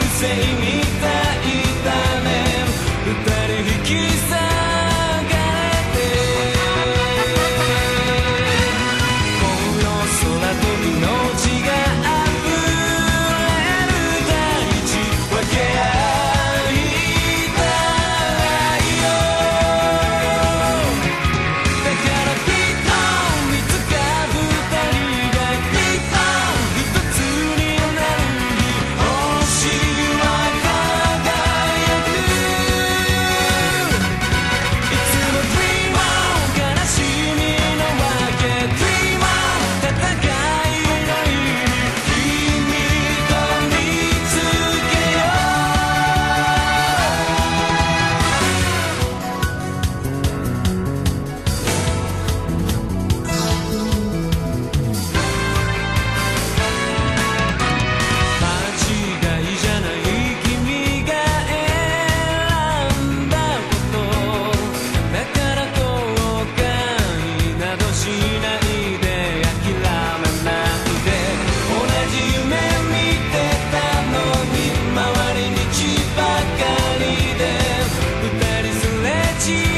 生みたいだね二人引き裂 that